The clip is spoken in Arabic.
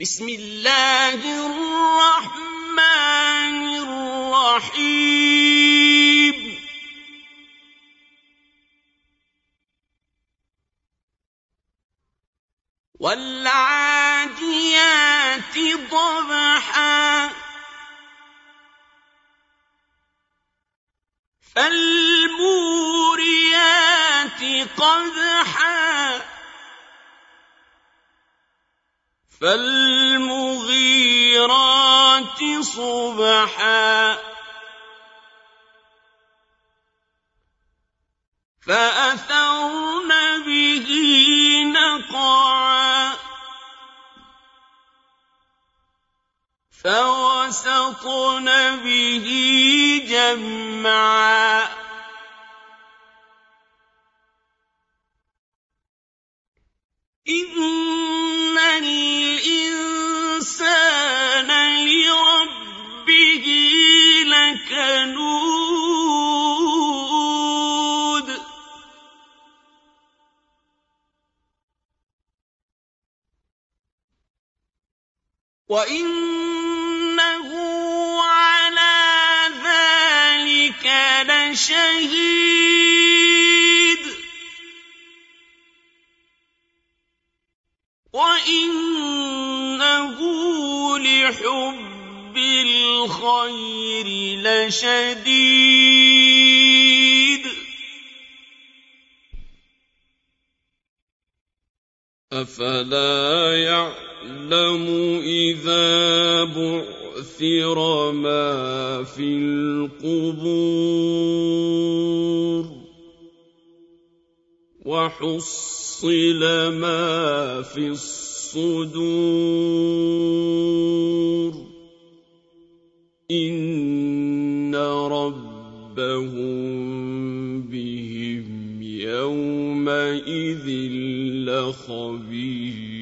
بسم الله الرحمن الرحيم. والعاديات ضبحا. فالموريات قدحا. فالمغيرات صبحا. فأثرن به نقعا. فوسطن به جمعا. إن وإنه على ذلك لشهيد وإنه لحب الخير لشديد أفلا يعلم إذا بعثر ما في القبور وحصل ما في الصدور إن ربهم بهم يومئذ لخبير